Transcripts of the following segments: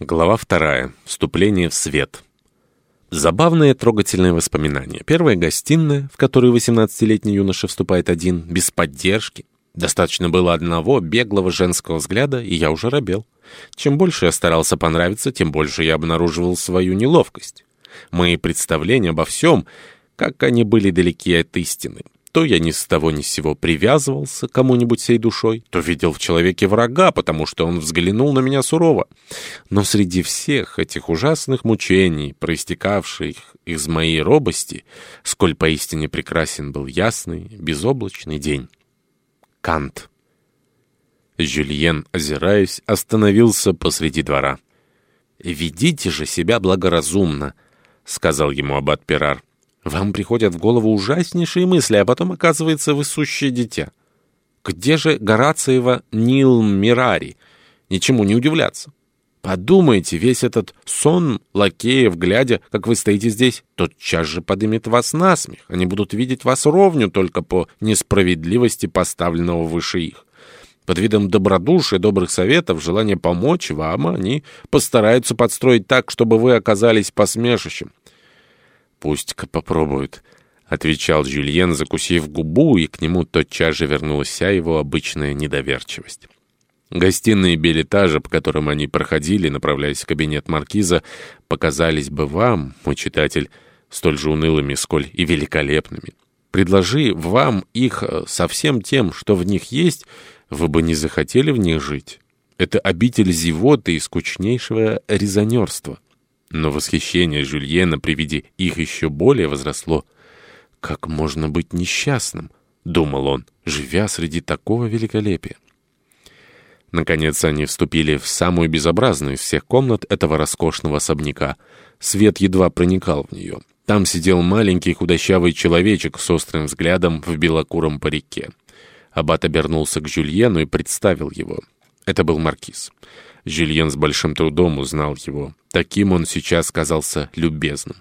Глава вторая. Вступление в свет. Забавное трогательное воспоминание. Первая гостиная, в которую 18-летний юноша вступает один, без поддержки. Достаточно было одного беглого женского взгляда, и я уже робел. Чем больше я старался понравиться, тем больше я обнаруживал свою неловкость. Мои представления обо всем, как они были далеки от истины. То я ни с того ни с сего привязывался кому-нибудь всей душой, то видел в человеке врага, потому что он взглянул на меня сурово. Но среди всех этих ужасных мучений, проистекавших из моей робости, сколь поистине прекрасен был ясный, безоблачный день. Кант. Жюльен, озираясь, остановился посреди двора. «Ведите же себя благоразумно», — сказал ему аббат Перар. Вам приходят в голову ужаснейшие мысли, а потом оказывается вы сущее дитя. Где же Горациева Нил Мирари? Ничему не удивляться. Подумайте, весь этот сон лакеев, глядя, как вы стоите здесь, тотчас же подымет вас на смех. Они будут видеть вас ровню только по несправедливости поставленного выше их. Под видом добродушия, добрых советов, желания помочь вам, они постараются подстроить так, чтобы вы оказались посмешищем. «Пусть-ка попробуют», — отвечал Жюльен, закусив губу, и к нему тотчас же вернулась вся его обычная недоверчивость. Гостиные билетажа, по которым они проходили, направляясь в кабинет маркиза, показались бы вам, мой читатель, столь же унылыми, сколь и великолепными. Предложи вам их э, со всем тем, что в них есть, вы бы не захотели в них жить. Это обитель зевоты и скучнейшего резонерства. Но восхищение Жюльена при виде их еще более возросло. «Как можно быть несчастным?» — думал он, живя среди такого великолепия. Наконец они вступили в самую безобразную из всех комнат этого роскошного особняка. Свет едва проникал в нее. Там сидел маленький худощавый человечек с острым взглядом в белокуром парике. Аббат обернулся к Жюльену и представил его. Это был маркиз. Жюльен с большим трудом узнал его. Таким он сейчас казался любезным.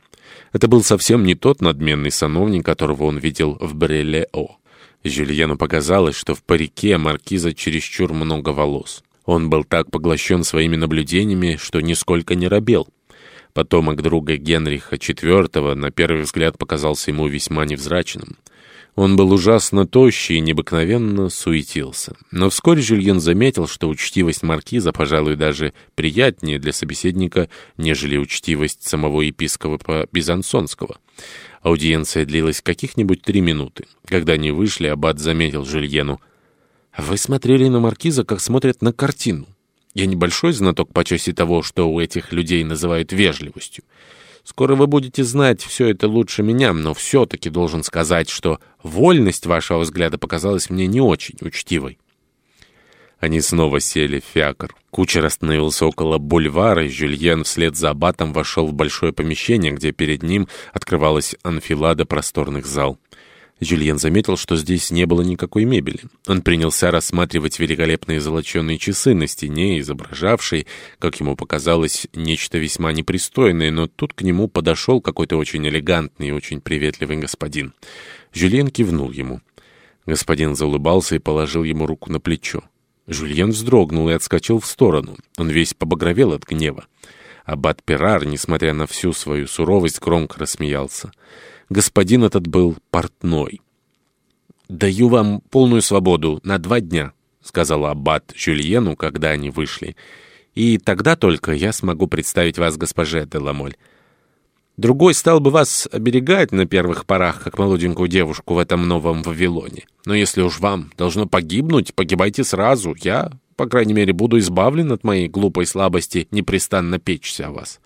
Это был совсем не тот надменный сановник, которого он видел в Бреле-О. Жюльену показалось, что в парике маркиза чересчур много волос. Он был так поглощен своими наблюдениями, что нисколько не робел. Потомок друга Генриха IV на первый взгляд показался ему весьма невзрачным. Он был ужасно тощий и необыкновенно суетился. Но вскоре Жюльен заметил, что учтивость маркиза, пожалуй, даже приятнее для собеседника, нежели учтивость самого епископа Бизансонского. Аудиенция длилась каких-нибудь три минуты. Когда они вышли, аббат заметил Жюльену. «Вы смотрели на маркиза, как смотрят на картину. Я небольшой знаток по части того, что у этих людей называют вежливостью. Скоро вы будете знать все это лучше меня, но все-таки должен сказать, что вольность вашего взгляда показалась мне не очень учтивой». Они снова сели в фиакр. Кучер остановился около бульвара, и Жюльен вслед за аббатом вошел в большое помещение, где перед ним открывалась анфилада просторных зал. Жюльен заметил, что здесь не было никакой мебели. Он принялся рассматривать великолепные золоченые часы на стене, изображавшие, как ему показалось, нечто весьма непристойное, но тут к нему подошел какой-то очень элегантный и очень приветливый господин. Жюльен кивнул ему. Господин заулыбался и положил ему руку на плечо. Жюльен вздрогнул и отскочил в сторону. Он весь побагровел от гнева. Аббат Перар, несмотря на всю свою суровость, громко рассмеялся. Господин этот был портной. «Даю вам полную свободу на два дня», — сказал аббат Жюльену, когда они вышли. «И тогда только я смогу представить вас госпоже де Ламоль. Другой стал бы вас оберегать на первых порах, как молоденькую девушку в этом новом Вавилоне. Но если уж вам должно погибнуть, погибайте сразу. Я, по крайней мере, буду избавлен от моей глупой слабости непрестанно печься о вас».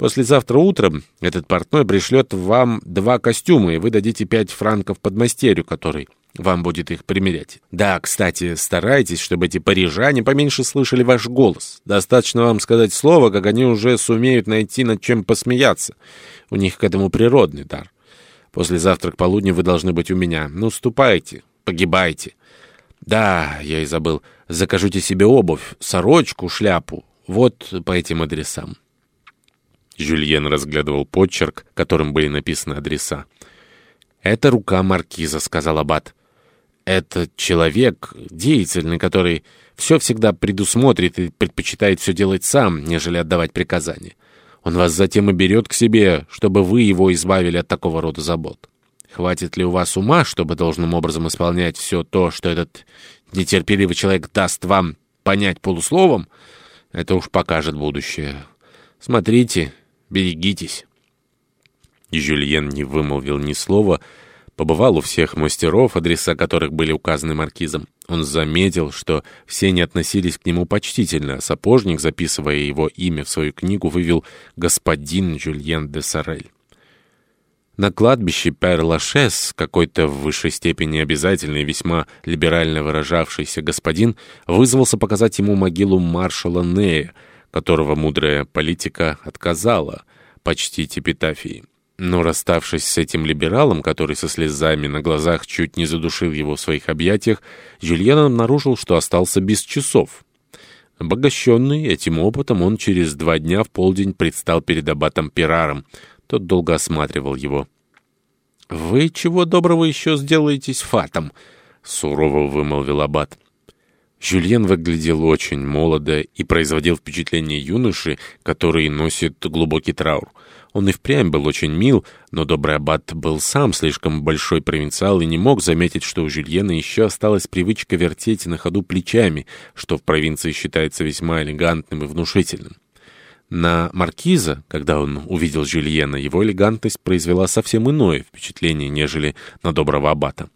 Послезавтра утром этот портной пришлет вам два костюма, и вы дадите пять франков подмастерью, который вам будет их примерять. Да, кстати, старайтесь, чтобы эти парижане поменьше слышали ваш голос. Достаточно вам сказать слово, как они уже сумеют найти над чем посмеяться. У них к этому природный дар. Послезавтра к полудню вы должны быть у меня. Ну, ступайте, погибайте. Да, я и забыл. Закажите себе обувь, сорочку, шляпу. Вот по этим адресам. Жюльен разглядывал почерк, которым были написаны адреса. «Это рука маркиза», — сказал Аббат. «Это человек деятельный, который все всегда предусмотрит и предпочитает все делать сам, нежели отдавать приказания. Он вас затем и берет к себе, чтобы вы его избавили от такого рода забот. Хватит ли у вас ума, чтобы должным образом исполнять все то, что этот нетерпеливый человек даст вам понять полусловом? Это уж покажет будущее. Смотрите, берегитесь». Жюльен не вымолвил ни слова, побывал у всех мастеров, адреса которых были указаны маркизом. Он заметил, что все не относились к нему почтительно, сапожник, записывая его имя в свою книгу, вывел «господин Жюльен де Сорель». На кладбище Пер-Лашес какой-то в высшей степени обязательный, весьма либерально выражавшийся господин вызвался показать ему могилу маршала Нея, которого мудрая политика отказала почтить эпитафией. Но расставшись с этим либералом, который со слезами на глазах чуть не задушил его в своих объятиях, Жюльен обнаружил, что остался без часов. Обогащенный этим опытом, он через два дня в полдень предстал перед аббатом Пираром, тот долго осматривал его. «Вы чего доброго еще сделаетесь фатом?» — сурово вымолвил аббат. Жюльен выглядел очень молодо и производил впечатление юноши, который носит глубокий траур. Он и впрямь был очень мил, но добрый аббат был сам слишком большой провинциал и не мог заметить, что у Жюльена еще осталась привычка вертеть на ходу плечами, что в провинции считается весьма элегантным и внушительным. На маркиза, когда он увидел Жюльена, его элегантность произвела совсем иное впечатление, нежели на доброго аббата.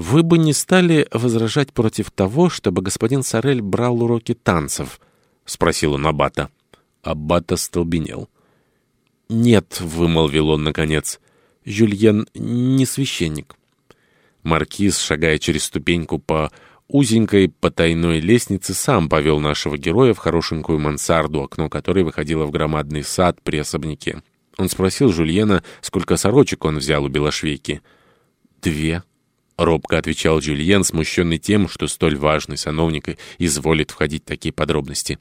«Вы бы не стали возражать против того, чтобы господин Сорель брал уроки танцев?» — спросил он аббата. Аббат остолбенел. «Нет», — вымолвил он наконец, — «Жюльен не священник». Маркиз, шагая через ступеньку по узенькой потайной лестнице сам повел нашего героя в хорошенькую мансарду, окно которой выходило в громадный сад при особняке. Он спросил Жульена, сколько сорочек он взял у Белошвейки. «Две», — робко отвечал Жюльен, смущенный тем, что столь важный сановник изволит входить в такие подробности.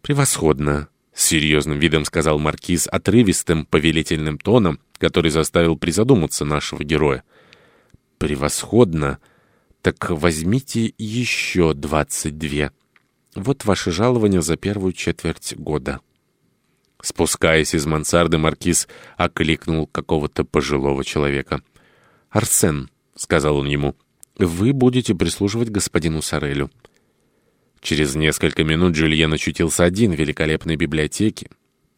«Превосходно», — с серьезным видом сказал маркиз отрывистым повелительным тоном, который заставил призадуматься нашего героя. «Превосходно», — так возьмите еще двадцать две. Вот ваше жалование за первую четверть года». Спускаясь из мансарды, маркиз окликнул какого-то пожилого человека. «Арсен», — сказал он ему, — «вы будете прислуживать господину Сорелю». Через несколько минут Джульен очутился один в великолепной библиотеке.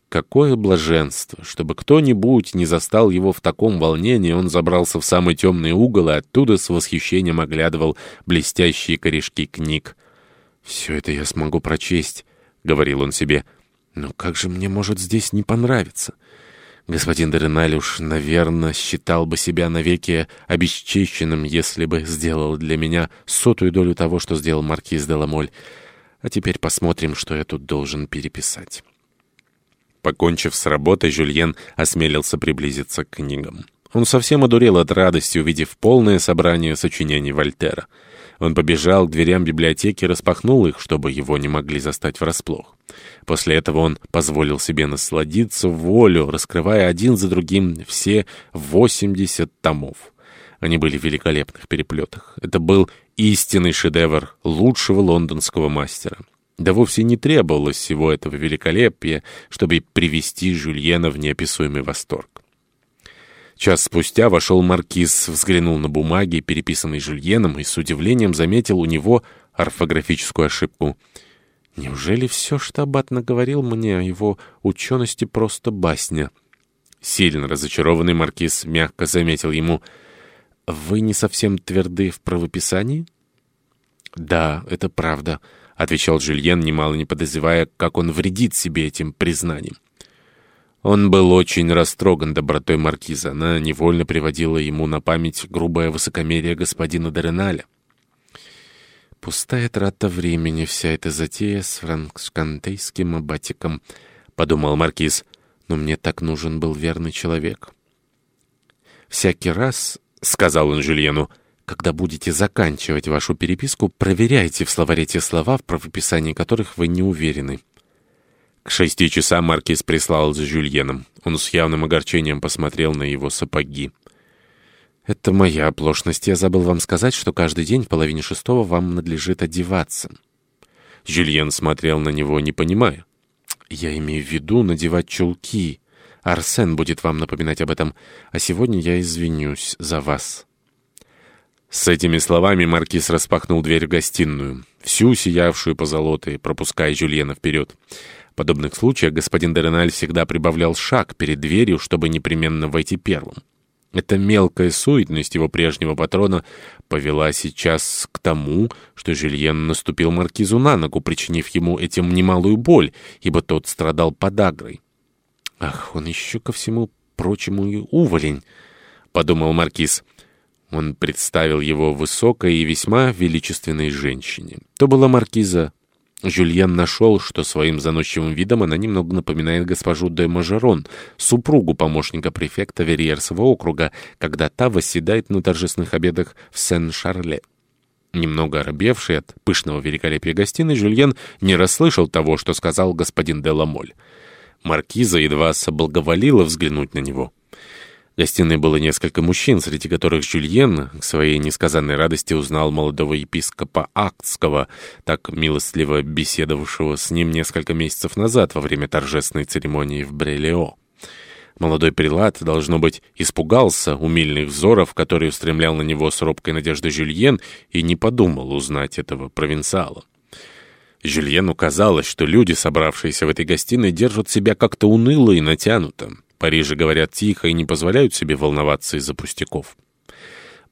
Какое блаженство! Чтобы кто-нибудь не застал его в таком волнении, он забрался в самый темный угол и оттуда с восхищением оглядывал блестящие корешки книг. «Все это я смогу прочесть», — говорил он себе. «Но как же мне может здесь не понравиться?» Господин Дереналь уж, наверное, считал бы себя навеки обесчищенным, если бы сделал для меня сотую долю того, что сделал маркиз де Ламоль. А теперь посмотрим, что я тут должен переписать. Покончив с работой, Жюльен осмелился приблизиться к книгам. Он совсем одурел от радости, увидев полное собрание сочинений Вольтера. Он побежал к дверям библиотеки распахнул их, чтобы его не могли застать врасплох. После этого он позволил себе насладиться волю, раскрывая один за другим все 80 томов. Они были в великолепных переплетах. Это был истинный шедевр лучшего лондонского мастера. Да вовсе не требовалось всего этого великолепия, чтобы привести Жюльена в неописуемый восторг. Час спустя вошел маркиз, взглянул на бумаги, переписанные Жюльеном, и с удивлением заметил у него орфографическую ошибку. «Неужели все, что Аббат наговорил мне о его учености, просто басня?» Сильно разочарованный маркиз мягко заметил ему, «Вы не совсем тверды в правописании?» «Да, это правда», — отвечал Жюльен, немало не подозревая, как он вредит себе этим признанием. Он был очень растроган добротой маркиза. Она невольно приводила ему на память грубое высокомерие господина Дореналя. «Пустая трата времени вся эта затея с франкскантейским аббатиком», — подумал маркиз. «Но мне так нужен был верный человек». «Всякий раз», — сказал он Жюльену, — когда будете заканчивать вашу переписку, проверяйте в словаре те слова, в правописании которых вы не уверены. К шести часам маркиз прислал с Жюльеном. Он с явным огорчением посмотрел на его сапоги. «Это моя оплошность. Я забыл вам сказать, что каждый день в половине шестого вам надлежит одеваться». Жюльен смотрел на него, не понимая. «Я имею в виду надевать чулки. Арсен будет вам напоминать об этом, а сегодня я извинюсь за вас». С этими словами маркиз распахнул дверь в гостиную, всю сиявшую позолотой, пропуская Жюльена вперед. В подобных случаях господин Дереналь всегда прибавлял шаг перед дверью, чтобы непременно войти первым. Эта мелкая суетность его прежнего патрона повела сейчас к тому, что Жюльен наступил маркизу на ногу, причинив ему этим немалую боль, ибо тот страдал подагрой. «Ах, он еще ко всему прочему и уволень», — подумал маркиз. Он представил его высокой и весьма величественной женщине. То была маркиза. Жюльен нашел, что своим заносчивым видом она немного напоминает госпожу де Мажерон, супругу помощника префекта Верьерского округа, когда та восседает на торжественных обедах в Сен-Шарле. Немного оробевший от пышного великолепия гостиной, Жюльен не расслышал того, что сказал господин де Ламоль. Маркиза едва соблаговолила взглянуть на него. В гостиной было несколько мужчин, среди которых Жюльен, к своей несказанной радости, узнал молодого епископа Актского, так милостливо беседовавшего с ним несколько месяцев назад во время торжественной церемонии в Брелео. Молодой прилад, должно быть, испугался умильных взоров, которые устремлял на него с робкой надеждой Жюльен, и не подумал узнать этого провинциала. Жюльену казалось, что люди, собравшиеся в этой гостиной, держат себя как-то уныло и натянуто. Париже говорят тихо и не позволяют себе волноваться из-за пустяков.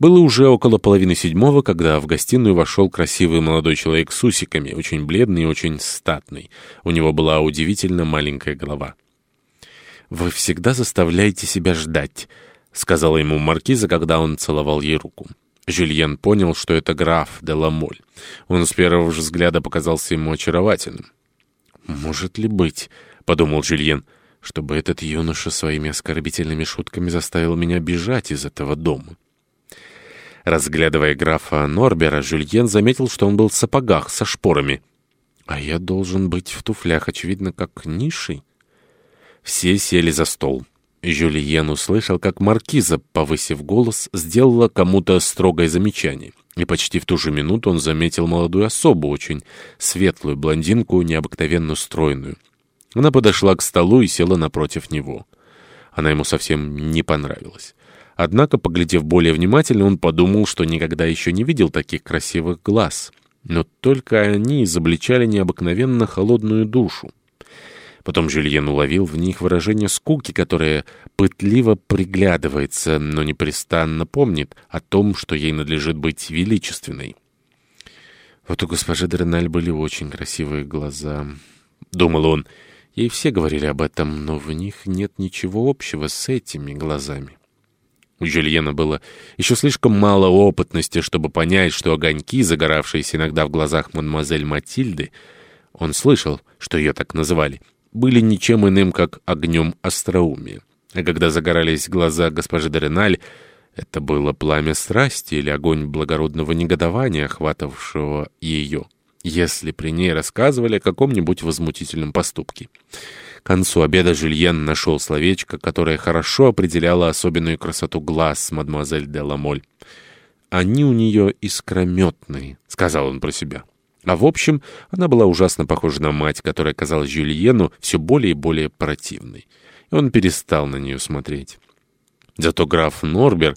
Было уже около половины седьмого, когда в гостиную вошел красивый молодой человек с усиками, очень бледный и очень статный. У него была удивительно маленькая голова. «Вы всегда заставляете себя ждать», — сказала ему маркиза, когда он целовал ей руку. Жюльен понял, что это граф де Ламоль. Он с первого взгляда показался ему очаровательным. «Может ли быть?» — подумал Жюльен — чтобы этот юноша своими оскорбительными шутками заставил меня бежать из этого дома. Разглядывая графа Норбера, Жюльен заметил, что он был в сапогах со шпорами. А я должен быть в туфлях, очевидно, как низший. Все сели за стол. Жюльен услышал, как маркиза, повысив голос, сделала кому-то строгое замечание. И почти в ту же минуту он заметил молодую особу, очень светлую блондинку, необыкновенно стройную. Она подошла к столу и села напротив него. Она ему совсем не понравилась. Однако, поглядев более внимательно, он подумал, что никогда еще не видел таких красивых глаз. Но только они изобличали необыкновенно холодную душу. Потом Жюльен уловил в них выражение скуки, которое пытливо приглядывается, но непрестанно помнит о том, что ей надлежит быть величественной. Вот у госпожи Дреналь были очень красивые глаза, — думал он, — Ей все говорили об этом, но в них нет ничего общего с этими глазами. У Жюльена было еще слишком мало опытности, чтобы понять, что огоньки, загоравшиеся иногда в глазах мадемуазель Матильды, он слышал, что ее так называли, были ничем иным, как огнем остроумия. А когда загорались глаза госпожи Дореналь, это было пламя страсти или огонь благородного негодования, охватывавшего ее если при ней рассказывали о каком-нибудь возмутительном поступке. К концу обеда Жюльен нашел словечко, которое хорошо определяло особенную красоту глаз мадемуазель де Ламоль. «Они у нее искрометные», — сказал он про себя. А в общем, она была ужасно похожа на мать, которая казалась Жюльену все более и более противной. И он перестал на нее смотреть. Зато граф Норбер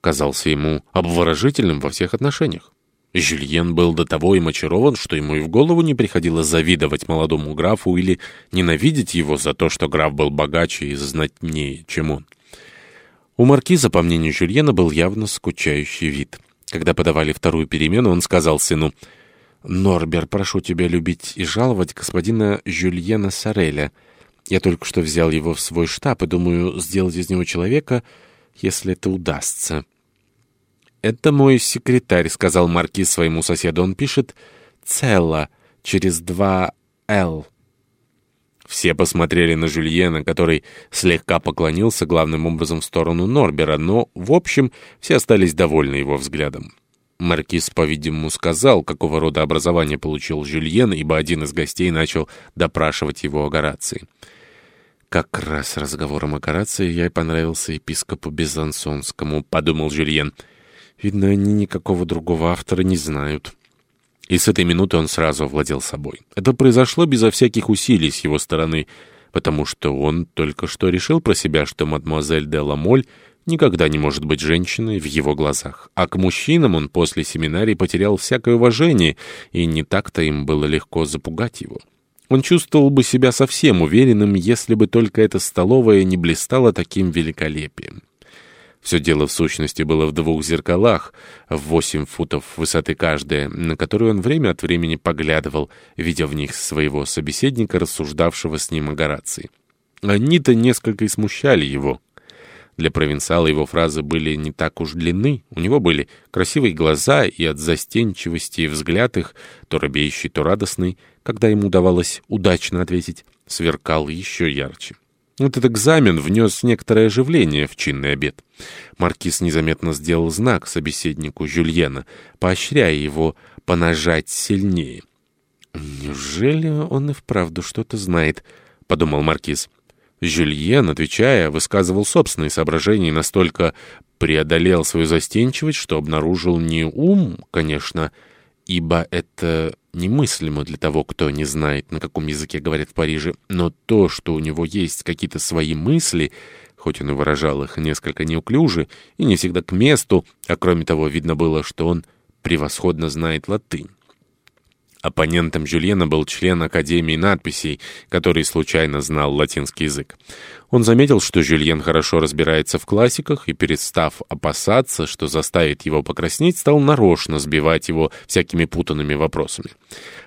казался ему обворожительным во всех отношениях. Жюльен был до того им очарован, что ему и в голову не приходило завидовать молодому графу или ненавидеть его за то, что граф был богаче и знатнее, чем он. У маркиза, по мнению Жюльена, был явно скучающий вид. Когда подавали вторую перемену, он сказал сыну, «Норбер, прошу тебя любить и жаловать господина Жюльена Сареля. Я только что взял его в свой штаб и думаю сделать из него человека, если это удастся». «Это мой секретарь», — сказал маркиз своему соседу. «Он пишет «Целла» через два «Л». Все посмотрели на Жюльена, который слегка поклонился главным образом в сторону Норбера, но, в общем, все остались довольны его взглядом. Маркиз, по-видимому, сказал, какого рода образование получил Жюльен, ибо один из гостей начал допрашивать его о Горации. «Как раз разговором о Горации я и понравился епископу Безансонскому», — подумал Жюльен. Видно, они никакого другого автора не знают. И с этой минуты он сразу овладел собой. Это произошло безо всяких усилий с его стороны, потому что он только что решил про себя, что мадемуазель де Ламоль никогда не может быть женщиной в его глазах. А к мужчинам он после семинарии потерял всякое уважение, и не так-то им было легко запугать его. Он чувствовал бы себя совсем уверенным, если бы только эта столовая не блистала таким великолепием. Все дело в сущности было в двух зеркалах, в восемь футов высоты каждое, на которые он время от времени поглядывал, видя в них своего собеседника, рассуждавшего с ним о Горации. Они-то несколько и смущали его. Для провинциала его фразы были не так уж длинны, у него были красивые глаза, и от застенчивости взгляд их, то робеющий, то радостный, когда ему удавалось удачно ответить, сверкал еще ярче. Этот экзамен внес некоторое оживление в чинный обед. Маркиз незаметно сделал знак собеседнику Жюльена, поощряя его понажать сильнее. «Неужели он и вправду что-то знает?» — подумал Маркиз. Жюльен, отвечая, высказывал собственные соображения и настолько преодолел свою застенчивость, что обнаружил не ум, конечно, ибо это немыслимо для того, кто не знает, на каком языке говорят в Париже, но то, что у него есть какие-то свои мысли, хоть он и выражал их несколько неуклюже и не всегда к месту, а кроме того, видно было, что он превосходно знает латынь. Оппонентом Жюльена был член Академии надписей, который случайно знал латинский язык. Он заметил, что Жюльен хорошо разбирается в классиках, и, перестав опасаться, что заставит его покраснеть, стал нарочно сбивать его всякими путанными вопросами.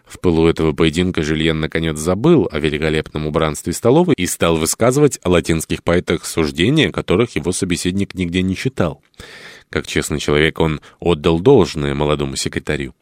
В пылу этого поединка Жюльен наконец забыл о великолепном убранстве столовой и стал высказывать о латинских поэтах суждения, которых его собеседник нигде не читал. Как честный человек он отдал должное молодому секретарю.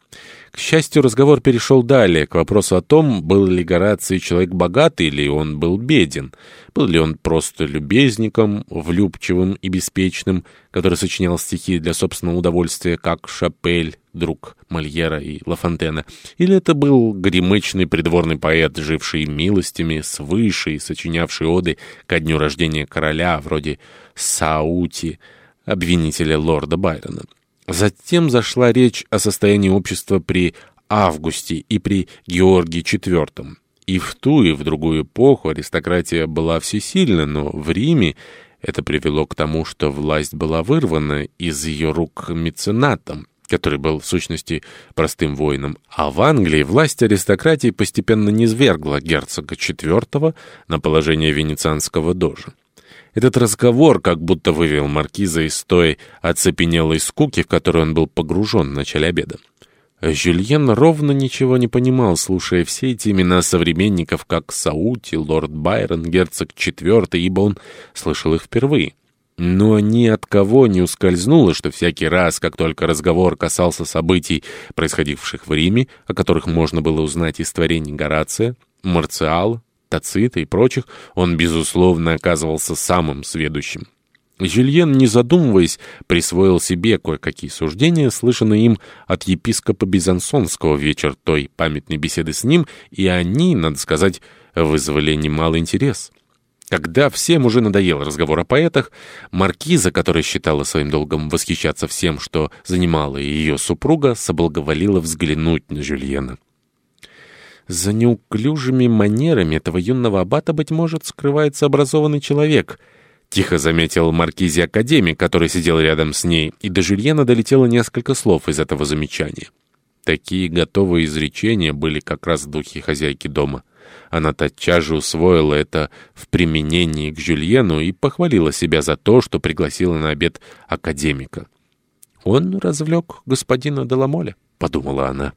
К счастью, разговор перешел далее, к вопросу о том, был ли Гораций человек богатый или он был беден. Был ли он просто любезником, влюбчивым и беспечным, который сочинял стихи для собственного удовольствия, как Шапель, друг Мольера и Лафонтена, или это был гремычный придворный поэт, живший милостями свыше и сочинявший оды ко дню рождения короля, вроде Саути, обвинителя лорда Байрона. Затем зашла речь о состоянии общества при Августе и при Георгии IV. И в ту, и в другую эпоху аристократия была всесильна, но в Риме это привело к тому, что власть была вырвана из ее рук меценатом, который был, в сущности, простым воином. А в Англии власть аристократии постепенно низвергла герцога IV на положение венецианского дожа. Этот разговор как будто вывел маркиза из той оцепенелой скуки, в которую он был погружен в начале обеда. Жюльен ровно ничего не понимал, слушая все эти имена современников, как Саути, лорд Байрон, герцог IV, ибо он слышал их впервые. Но ни от кого не ускользнуло, что всякий раз, как только разговор касался событий, происходивших в Риме, о которых можно было узнать из творений Горация, Марциала, Тацита и прочих, он, безусловно, оказывался самым сведущим. Жюльен, не задумываясь, присвоил себе кое-какие суждения, слышанные им от епископа Бизансонского вечер той памятной беседы с ним, и они, надо сказать, вызвали немалый интерес. Когда всем уже надоел разговор о поэтах, маркиза, которая считала своим долгом восхищаться всем, что занимала ее супруга, соблаговолила взглянуть на Жюльена. За неуклюжими манерами этого юного аббата, быть может, скрывается образованный человек — Тихо заметил маркизи академик, который сидел рядом с ней, и до Жюльена долетело несколько слов из этого замечания. Такие готовые изречения были как раз в духе хозяйки дома. Она тотчас же усвоила это в применении к Жюльену и похвалила себя за то, что пригласила на обед академика. «Он развлек господина Деламоля», — подумала она.